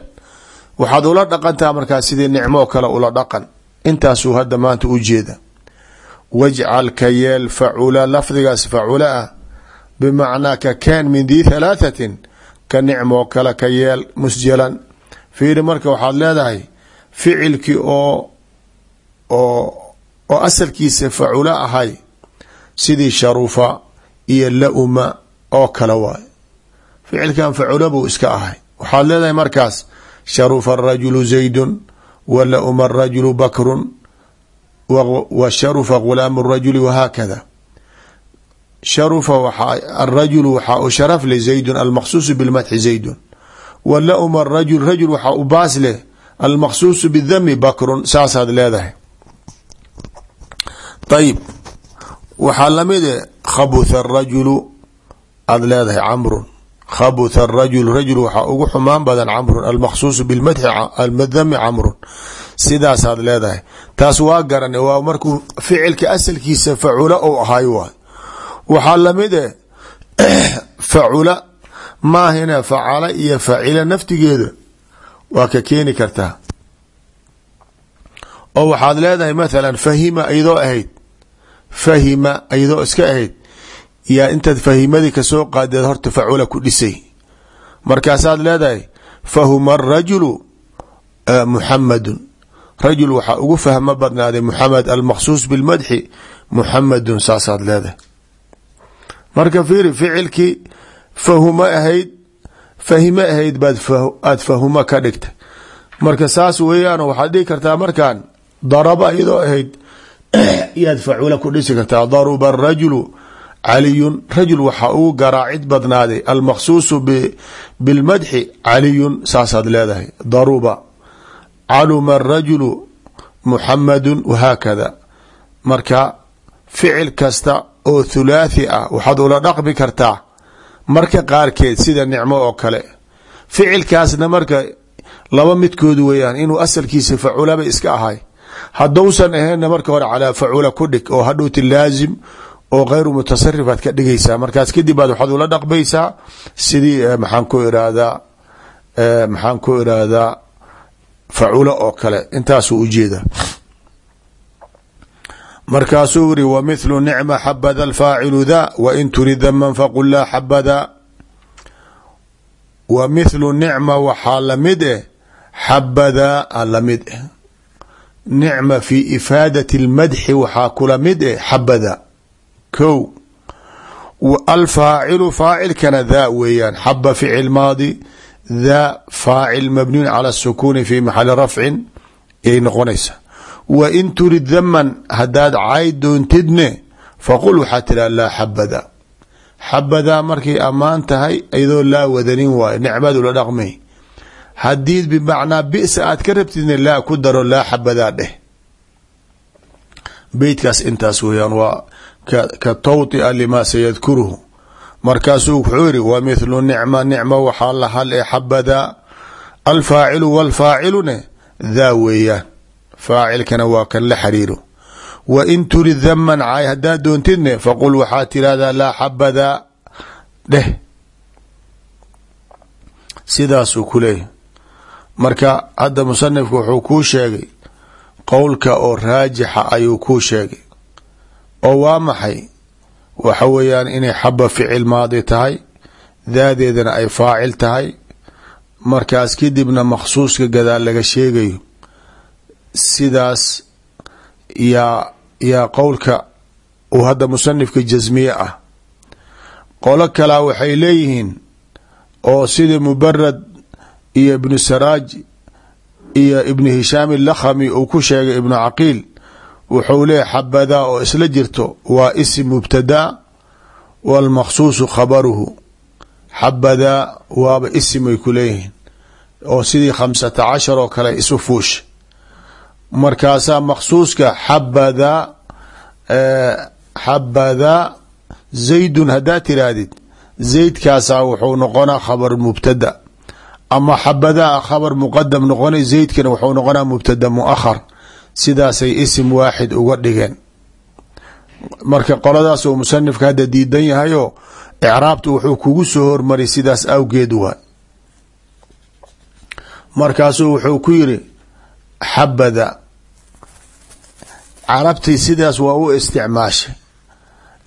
S1: Waxaad ula dhaqantaa markaa sidii nicmoo kale ula dhaqan. Intaasuu hadda maanta u jeeda. Wajcal ka yeel facula lafdigaas facula ah bimacnaa ka keen min dii thalaathatin ka nicmoo kale ka yeel musjalan. Fiiri marka waxaad leedahay ficilkii oo oo oo asalkiisa facula ahay sidii sharufa iyo la-uma oo kale waay ficilkan facula buu iska ahay. Waxaad leedahay markaas sharufa arajulu zaydun wa la-uma arajulu bakrun wa sharufa gulaamu rajuli wahaakada sharufa arajulu waxaa u sharaf leh zaydun almaqsuusu bilmadxi zaydun. Wa la-uma arajul rajul waxaa u baas leh almaqsuusu bidami bakrun saasaad leedahay ayib waxaa lamide khabutha arajulu aada leedahay camrun. Khabutha arajul rajul waxaa ugu xumaan badan camrun. Almaqsuusu bilmadxi almadami camrun. Sidaasaad leedahay. Taas waa garan waa markuu ficilka asalkiisa facula ou ahay waay. Waxaa lamide facula maahina facala iyo facila naftigeeda waa ka keeni kartaa. Oo waxaad leedahay mathalan fahima iyadoo ahayd fahima iyadoo iska ahayd. Yaa intaad fahimadii ka soo qaadeed horta facula ku dhisay. Markaasaad leedahay fahuma arajulu muxamadun rajul waxaa ugu fahmo badnaaday muxamed almaqsuus bilmadxi muxamadun saasaad leedahay. Marka fiiri ficilkii fahuma ahayd fahime ahayd baad fahuma ka dhigtay. Marka saas weeyaan waxaad dhihi kartaa markaan daraba iyadoo ahayd yaad facuula ku dhisi kartaa daruba rajulu caliyun. Rajul waxaa ugu garaacid badnaaday. Almaqsuusu bilmadxi caliyun saasaad leedahay. Daruba caluma arajulu muxamadun wahaakada. Marka ficil kasta oo thulaathi ah waxaad ula dhaqmi kartaa marka qaarkeed sida nicmo oo kale. Ficilkaasna marka laba midkoodu weeyaan inuu asalkiisa faculaba iska ahay haddousan ahaynna marka hore calaa facula ku dhig oo hadhowti laazim oo kayru mutasarifaad ka dhigaysaa. Markaas kadib baad waxaad ula dhaqmaysaa sidii maxaan ku irahdaa maxaan ku irahdaa facula oo kale. Intaasuu ujeeda markaasuu iri wa mithlu nicma xabada alfaacilu da wain turid daman faqul laa xabada. Wa mithlu nicma waxaa la mid eh xabadaa a la mid eh nicma fi ifaadat اlmadxi waxaa kula mid eh xabada. Ko alfaacilu faacilkana daa weeyaan. Xaba ficil maadi daa faacil mabniyun cala sukuni fi maxali rafcin ayay noqonaysaa. Wa in turid daman haddaad cay doontidne faqul waxaa tiraa laa xabada. Xabadaa markay ammaan tahay iyadoo laa wadanin waayo nicmadu la dhaqmay haddii bimacnaa bisa aad ka rabtidna laa ku daro laa xabadaa dheh. Beytkaas intaas weeyaan waa ka tawطia lima sayadkuruhu. Markaasuu wuxuu yiri wa mithlu nicma nicma waxaa la hal e xabadaa alfaacilu walfaacilune daa weeyaan. Faacilkana waa kan la xariiro wa in turid daman caay haddaad doontidne faqul waxaa tirahdaa laa xabadaa dheh. Sidaasuu ku leeyahy marka hadda musanifku wuxuu kuu sheegay qowlka oo raajixa ayuu kuu sheegay. Oo waa maxay? Waxa weeyaan inay xaba ficil maadi tahay daadeedana ay faacil tahay. Markaas kadibna maksuuska gadaal laga sheegayo. Sidaas yaa yaa qowlka uu hadda musanifka jasmiye ah. Qolo kalaa waxay leeyihiin oo sida mubarad iyo ibnu saraaj iyo ibnu hishaam ilakhami uu ku sheegay ibnu caqiil wuxuu leeyahy xabadaa oo isla jirto waa isim mubtadaa walmaqsuusu khabaruhu. Xabadaa waaba isimay ku leeyihiin oo sidii khamsata cashar oo kale isu fuusha markaasaa maqsuuska xabadaa xabadaa zaydun haddaad tiraahdid zaydkaasaa wuxuu noqonaa khabar mubtada ama xabadaa khabar muqadam noqona zaydkana wuxuu noqonaa mubtada muahar sidaasay isim waaxid uga dhigeen. Marka qoladaas oo musanifka hadda diidan yahayoo icraabta wuxuu kugu soo hormaray sidaas awgeed waa. Markaasuu wuxuu ku yiri xabada. Carabtii sidaas waa u isticmaashay.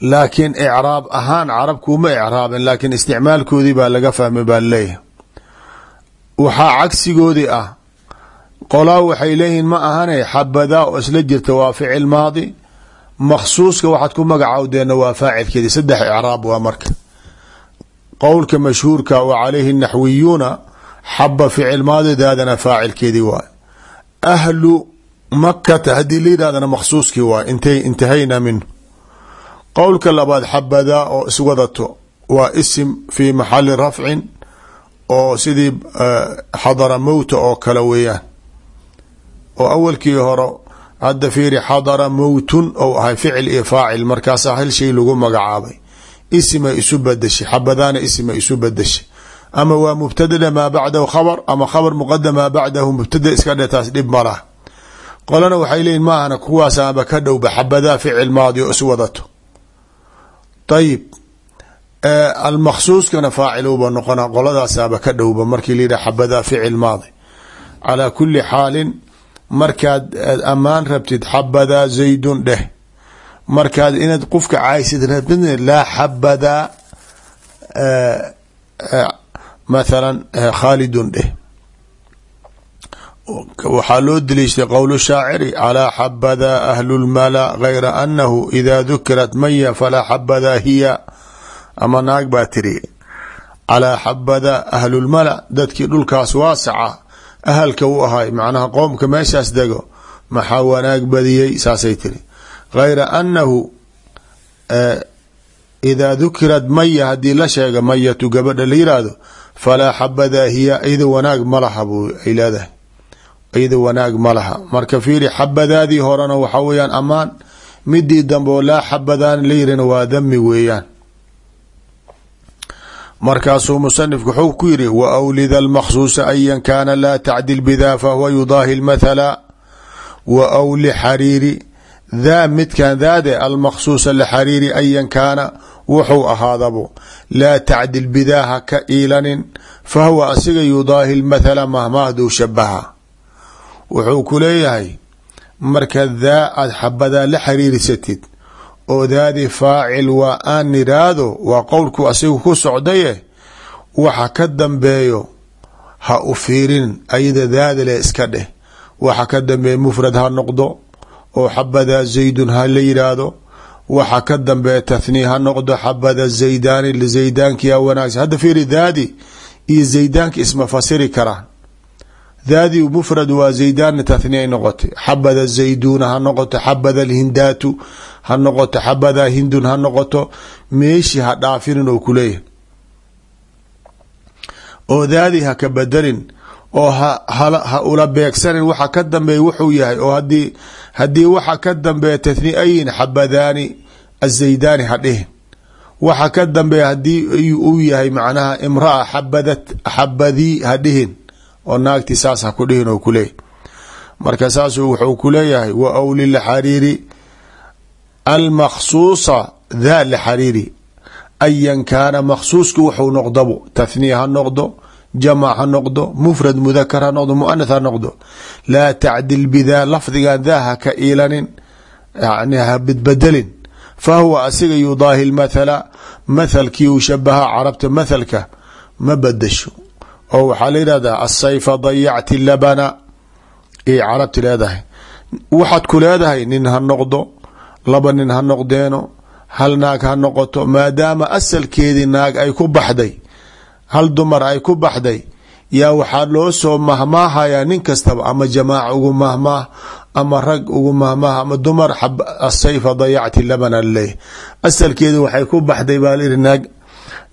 S1: Laakiin icraab ahaan carab kuuma icraabin laakiin isticmaalkoodii baa laga fahmay baa leeyahay waxaa cagsigoodii ah. Qolaa waxay leeyihiin ma ahane xabadaa oo isla jirta waa ficil maadi. Maksuuska waxaad ku magacawdeena waa faacilkeedi. Saddex icraab waa marka. Qowlka mashhuurka wa calayhi naxwiyuuna xaba ficil maadidaadana faacilkeedii waay ahlu makata haddii la yidhahdana maksuuskii waay intay intahayna minhu. Qowlka labaad xabadaa oo iswadato waa isim fi maxali rafcin oo sidii xadara mowta oo kale weeyaan. Oo awalkii hore hadda fiiri xadara mowtun ou ahay ficil iyo faacil markaasaa hal shay lagu magacaabay. Isimay isu badashay xabadaana isimay isu badashay ama waa mubtadada maa bacdahu khabar ama khabar muqadam maa bacdahu mubtada iska dhe taas dhib ma lah qolana waxay leeyihiin ma ahna kuwaasaaba ka dhowba xabadaa ficil maadi oo is wadato. Ayib almaksuuskana faacilowba noqona qoladaasaaba ka dhowba markii la yidhah xabadaa ficil maadi. Calaa kuli xaalin markaad ammaan rabtid xabadaa zaydun dheh. Markaad inaad qofka caaysid rabtid laa xabadaa mathalan khaalidun dheh. Waxaa loo daliishtay qowl shaaciri calaa xabadaa ahlu lmala gayra anahu idaa dukirat maya falaa xabadaa ama naag baa tiri calaa xabadaa ahlulmala dadkii dhulkaas waasaca ahalka u ahay macnaha qoomka meeshaas dego maxaa wanaag badiyey? Saasay tiri. Gayra anahu idaa dukirat maya haddii la sheega mayatu gabadha la yiraahdo falaa xabadaa hiya iyada wanaag ma laha bu ay leedahay. Iyada wanaag ma laha. Marka fiiri xabadaadii horena waxa weeyaan ammaan midii dambe laa xabadaan la yirina waa dami weeyaan markaasuu musanifku wuxuu ku yiri wa awlida almaksuusa ayan kaana laa tacdil bidaa fahuwa yudaahi lmathala wa awli xariiri daa midkan daade almaksuusa lxariiri ayan kaana wuxuu ahaadabo laa tacdil bidaa ha ka iilanin fahuwa asiga yudaahi lmathala mahmaahduu shabaha wuxuu ku leeyahay marka daa aad xabadaa la xariirisatid oo daadi faacil waa aan niraado waa qowlku asigu ku socdaye waxa ka dambeeyo ha u fiirin ayada daadale iska dheh. Waxa ka dambeeya mufrad ha noqdo oo xabadaa zaydun ha la yiraahdo. Waxa ka dambeeya tathniya ha noqdo xabada zaydaani lizaydaankia wanaagsan. Hadda fiiri daadi iyo zaydaanka isma fasiri karaan daadi mufrad waa zaydaanna tathniya ay noqotay. Xabada zayduuna ha noqoto xabada alhindaatu ha noqoto xabada hindun ha noqoto meeshii ha dhaafinin oo kuleeyahay. Oo daadi ha ka bedelin oo ha ula beegsanin waxa ka dambeeya wuxuu yahay oo haddii haddii waxa ka dambeeya tathniayin xabadaani azaydaani ha dhihin. Waxa ka dambeeya haddii uu yahay macnaha oo naagti saas ha ku dhihin oo kuleeyahy marka saasuu wuxuu ku wa awli lxariiri almaksuusa daa lxariiri ayan kaana maksuuska wuxuu noqdabo tathniya ha noqdo jamac noqdo mufrad mudakar noqdo muanath noqdo. Laa tacdil bidaa lafdigan daa ka iilanin yani ha bedbedelin fa huwa asiga yudaahi lmathala mathalkii uu shabaha carabta mathalka ma oo waxaa la yidhahdaa asayfa dayacti labana. Ay carabti leedahay. Waxaad ku leedahay nin ha noqdo laba nin ha noqdeeno hal naag ha noqoto maadaama asalkeedii naag ay ku baxday hal dumar ay ku baxday yaa waxaa loo soo mahmaahayaa nin kastaba ama jamaaca ugu mahmaah ama rag ugu mahmaah ama dumar asayfa dayacti labana laleeyahy asalkeedi waxay ku baxday baa layihi naag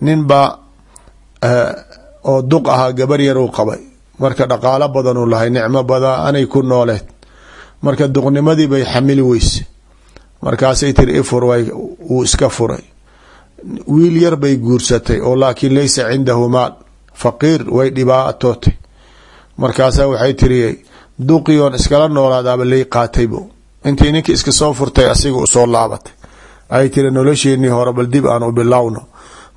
S1: nin baa oo duq ahaa gabar yar uu qabay. Marka dhaqaalo badan uu lahay nicmo badaa anay ku nooleed. Marka duqnimadii bay xamili weyse markaasay tiri ifur wuu iska furay. Wiil yar bay guursatay oo laakiin laysa cindahu maal. Faqiir way dhibaatootay. Markaasa waxay tiri duqiyoon iskala noolaadaaba lay qaataybo intii ninki iska soo furtay asiga u soo laabatay. Ay tiri nolosheenii hore bal dib aan u bilowno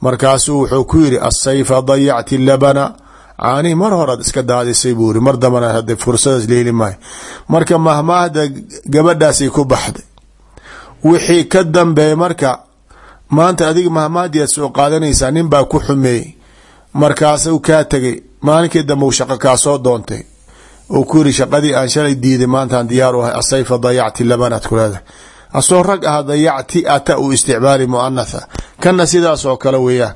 S1: markaasuu wuxuu ku yiri asayfa dayacti labana. Caanihi mar horaad iska daadisay buu iri mar dambana hade fursadaas leeli maayo. Marka mahmaahda gabadhaasay ku baxday wixii ka dambeeya marka maanta adiga mahmaahdiaad soo qaadanaysaa nin baa ku xumeeyey. Markaasuu kaa tegay maalinkii dambe u shaqo kaa soo doontay. Uu ku yiri shaqadii aan shalay diiday maantaan diyaar u ahay asayfa dayacti labanaad ku leedahay. Asoo rag ah dayacti ata uu isticmaali muanatha kana sidaas oo kale weeyaan.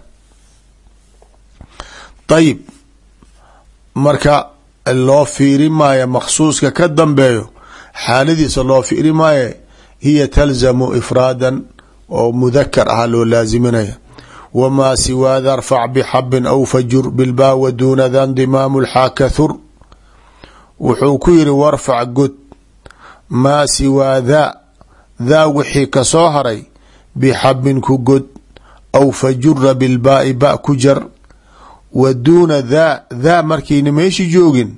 S1: Ayib marka loo fiiri maayo maksuuska ka dambeeyo xaaladiisa loo fiiri maayo hiya talzamu ifraadan oo mudakar ah loo laaziminaya wamaa siwaa da rfac bxabin aw fajur bilbaa wa duuna da ndimaamu lxaakathur wuxuu ku yiri warfac god maa siwaa daa daa wixii ka soo haray bixabin ku god aw fajura bilbaai ba ku jar wa duuna daa daa markayna meeshi joogin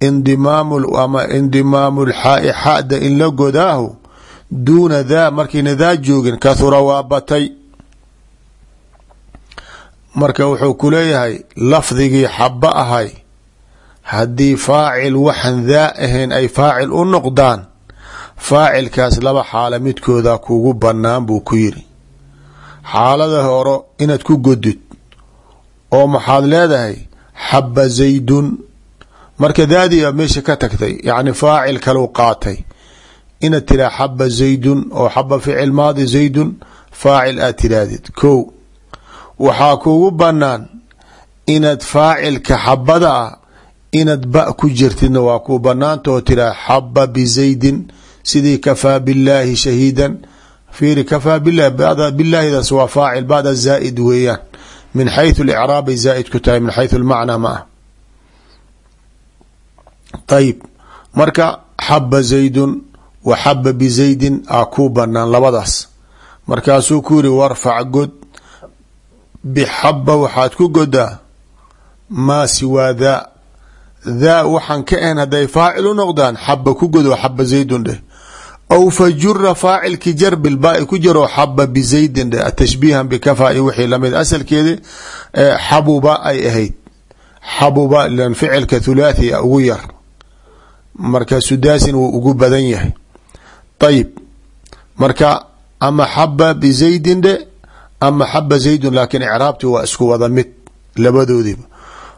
S1: indimaam ama indimaamu lxaai xada in la godaahu duuna daa markayna daa joogin kahura waa batay marka wuxuu ku leeyahay lafdigii xaba ahay haddii faacil waxaan daa ahayn ay faacil u noqdaan faacilkaas laba xaala midkooda kugu banaan buu ku yiri xaalada horo inaad ku godid oo maxaad leedahay xaba zaydun. Marka daadiya meesha ka tagtay yacni faacil kalau qaatay. Inaad tiraa xaba zaydun oo xaba ficil maadi zaydun faacil aad tirahdid ko waxaa kugu banaan inaad faacilka xabada ah inaad ba ku jirtidna waa ku banaanta oo tiraa xaba bizaydin sidii kafaa billaahi shahiidan fiiri kafaa bilahi bada bilaahidaas waa faacil bada zaaid weeyaan min xayثu اlcraabay zaaid ku tahay min xayثu اlmacnaa ma ah ayib marka xaba zaydun wa xaba bizaydin aa ku banaan labadaas markaasuu ku yiri warfac god bixaba waxaad ku godaa maa siwaa daa daa waxaan ka ahayn hadday faacil u noqdaan xaba ku god oo xaba zaydun dheh aw fajura faacilki jar bilbaai ku jiro xaba bizaydin tashbiihan bikafa iyo wixii la mid asalkeedi xabuba ay ahayd xabuba lan ficilka thulaathi a ugu yar marka sudaasin wuu ugu badan yahay ayib marka ama xaba bizaydin dhe ama xaba zaydun laakiin icraabti waa isku wada mid labadoodiba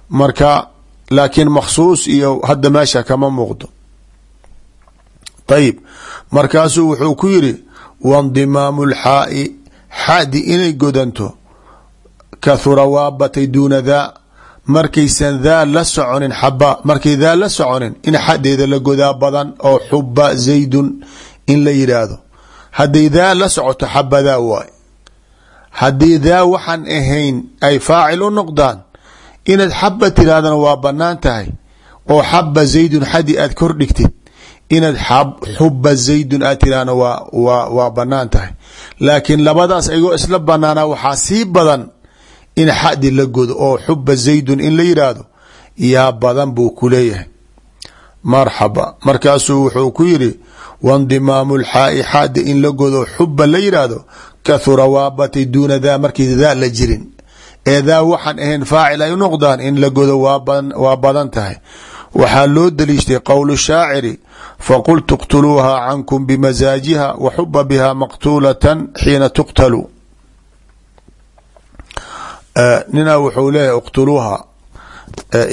S1: marka laakiin maksuus iyo hadda meesha kama muuqdo ayib markaasuu wuxuu ku yiri wandimaamu lxaai xadi inay godanto. Kahura waa batay duuna daa markaysan daa la soconin xaba markay daa la soconin in xadeeda la godaa badan oo xuba zaydun in la yidhaahdo hadday daa la socoto xabadaa waay. Haddii daa waxaan ahayn ay faacil u noqdaan. Inaad xaba tirahdana waa bannaan tahay. Oo xaba zaydun xadi aad kor dhigtid inaad xuba zaydun aad tiraahna waa waa waa bannaan tahay. Laakiin labadaas ayagoo isla banaanaa waxaa sii badan in xadi la godo oo xuba zaydun in la yidhaahdo yaa badan buu ku leeyahay. Marxaba. Markaasuu wuxuu ku yiri wandimaamu lxaai xaadi in la godo xuba la yidhaahdo kahura waa batay duuna daa markii daa la jirin. Ee daa waxaan ahayn faacil ay u noqdaan in la godo waa badan tahay waxaa loo daliishtay qowl shaaciri faqultu اqtuluuha cankum bimasaajiha wa xuba biha maqtuulatan xiina tuqtalu. Ninaa wuxuu leeyahy iqtuluuha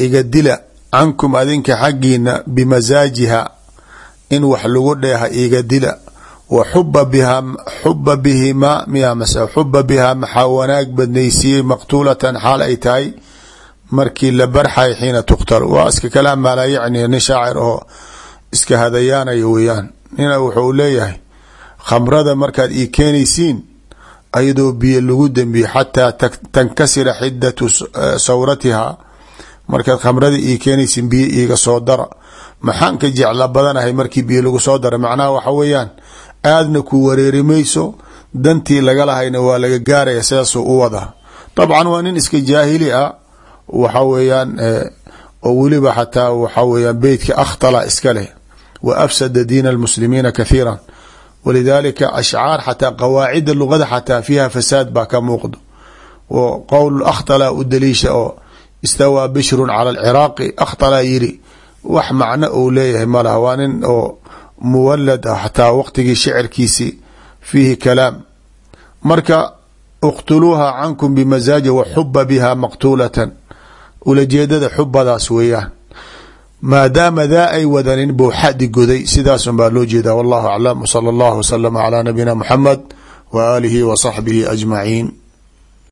S1: iga dila cankum adinka xaggiina bimasaajiha in wax lagu dheeha iga dila. Wa xuba biha xuba bihima miya mase xuba bihaa maxaa xaal ay tahay markii la barxay xiina tuqtalu waa iska kalaam maa laa yacni nin shaacir oo iska hadayaanayo weeyaan. Nina wuxuu leeyahay khamrada markaad ii keenaysiin ayadoo biyo lagu dembiye xataa tankasira xidatu sawratiha markaad khamrada ii keenaysiin biyo iiga soo dara. Maxaan jecla badanahay markii biyo lagu soo dara? Macnaha waxa weeyaan aadna ku wareeri mayso dantii laga lahayna waa laga gaaraya sidaasuu u wadaa. Dabcan waa nin iska jaahili ah waxa weeyaan oo weliba xataa waxa weyaan beytka akhtala iska leh wa afsada diin almuslimiina kathiira walidaalika ashcaar xataa qawaacida lugada xataa fiiha fasaad baa ka muuqdo. Oo qowl akhtala u daliisha oo istawaa bishrun cala alciraaqi akhtala yiri wax macno uu leeyahay malaha waa nin oo muwalad ah xataa waqtigii shicirkiisi fiihi kalaam. Marka اqtuluuha cankum bimasaaji wa xuba biha maqtuulatan ulajeedada xubadaas weeyaan. maadaama daa ay wadanin buu xadi goday sidaasun baa loo jeedaa. Wallahu aclam wsala allahu waslama calaa nabiyina muxamed wa aalihi wa saxbihi ajmaciin